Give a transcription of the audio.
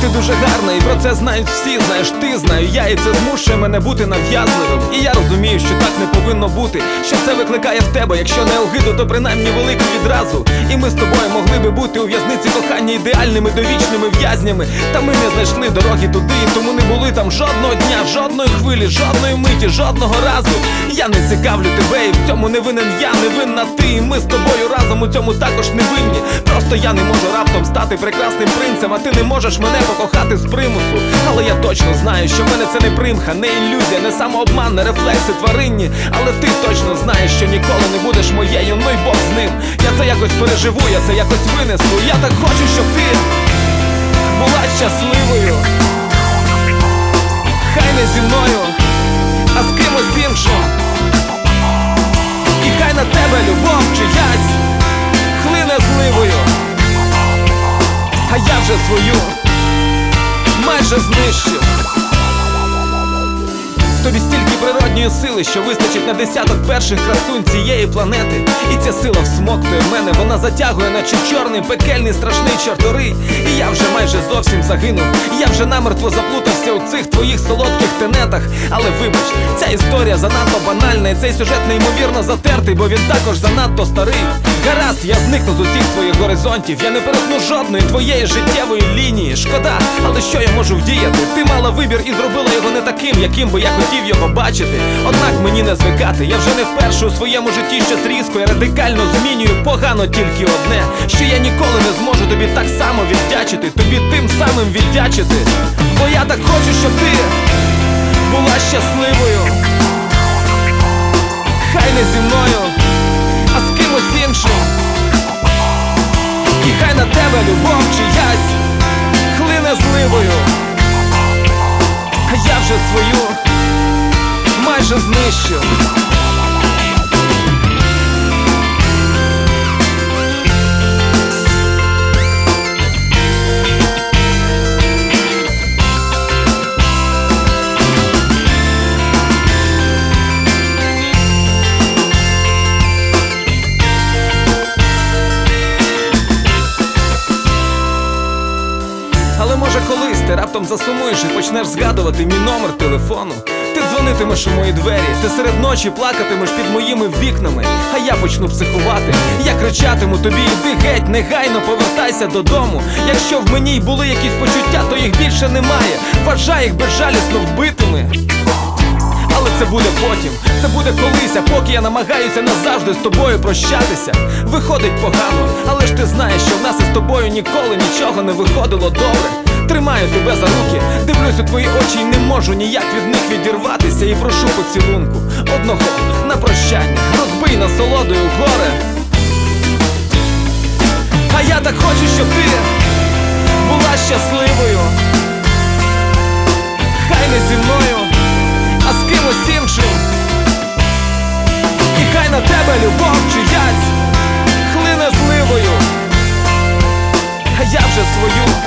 Ти дуже гарний про це знають всі. Знаєш, ти знаю, я і це змушує мене бути нав'язливим. І я розумію, що так не повинно бути. Що це викликає в тебе, якщо не огиду, то принаймні велику відразу. І ми з тобою би бути у в'язниці кохання ідеальними довічними в'язнями. Та ми не знайшли дороги туди, тому не були там жодного дня, жодної хвилі, жодної миті, жодного разу. Я не цікавлю тебе, і в цьому не винен я, не винна ти. І ми з тобою разом у цьому також не винні. Просто я не можу раптом стати прекрасним принцем, а ти не можеш мене покохати з примусу. Але я точно знаю, що в мене це не примха, не ілюзія, не самообман, не рефлекси тваринні. Але ти точно знаєш, що ніколи не будеш моєю, ну й Бог з ним. Я це якось переживу, я це якось винесу. Я так хочу, щоб ти була щасливою. Хай не зі мною, а з кимось іншим. І хай на тебе любов чиясь хлине зливою. А я вже свою майже знищив. Тобі стільки природньої сили, що вистачить на десяток перших красунь цієї планети. І ця сила всмоктує мене, вона затягує, наче чорний, пекельний, страшний чорторий. І я вже майже зовсім загинув. Я вже намертво заплутався у цих твоїх солодких тенетах. Але вибач, ця історія занадто банальна, і цей сюжет неймовірно затертий, бо він також занадто старий. Гаразд, я зникну з усіх твоїх горизонтів. Я не перетну жодної твоєї життєвої лінії. Шкода, але що я можу вдіяти? Ти мала вибір і зробила його не таким, яким би я хотів його бачити. Однак мені не звикати. Я вже не вперше у своєму житті щось різко і радикально змінюю. Погано тільки одне, що я ніколи не зможу тобі так само віддячити, тобі тим самим віддячити. Бо я так хочу, щоб ти була щасливою. Хай не зі мною, а з кимось іншим. І хай на тебе любов засумуєш і почнеш згадувати мій номер телефону. Ти дзвонитимеш у мої двері, ти серед ночі плакатимеш під моїми вікнами, а я почну психувати. Я кричатиму тобі, іди геть, негайно повертайся додому. Якщо в мені й були якісь почуття, то їх більше немає. Вважай їх безжалісно вбитими. Але це буде потім, це буде колись, а поки я намагаюся назавжди з тобою прощатися. Виходить погано, але ж ти знаєш, що в нас тобою ніколи нічого не виходило добре. Тримаю тебе за руки, дивлюсь у твої очі і не можу ніяк від них відірватися. І прошу поцілунку одного на прощання, розбий насолодою горе. А я так хочу, щоб ти була щасливою. Хай не зі мною, а з кимось іншим. І хай на тебе любов свою